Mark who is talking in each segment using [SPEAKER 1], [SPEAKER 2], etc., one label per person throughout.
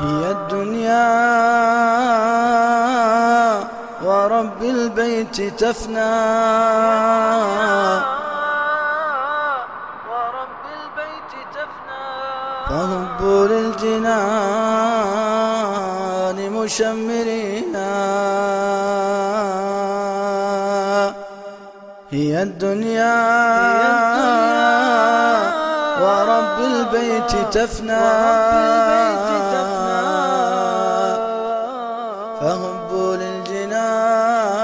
[SPEAKER 1] هي الدنيا ورب البيت تفنى.
[SPEAKER 2] ورب البيت تفنى
[SPEAKER 1] فهبوا للجنان مشمرين. هي الدنيا ورب البيت تفنى. فهبوا للجنان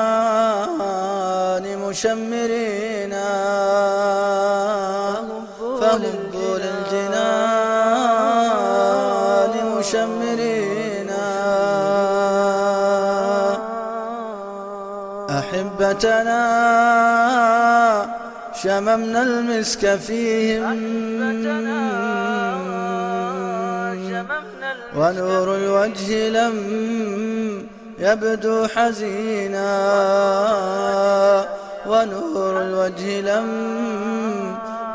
[SPEAKER 1] مشمرين. فهبوا للجنان مشمرين. أحبتنا شممنا المسك فيهم. ونور الوجه لم يبدو حزينا ونور الوجه لم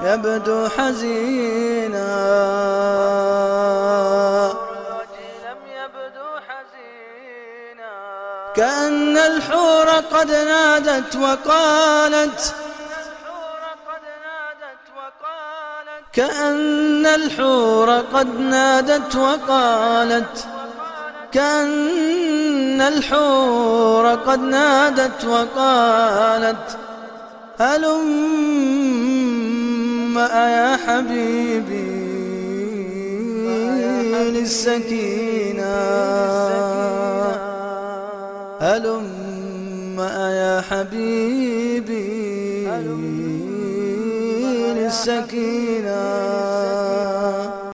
[SPEAKER 1] يبدو حزينا. كأن
[SPEAKER 2] الحور قد نادت وقالت
[SPEAKER 1] كأن الحور قد نادت وقالت كأن الحور قد نادت وقالت هلم يا حبيبي للسكينة؟ هلم يا حبيبي للسكينة؟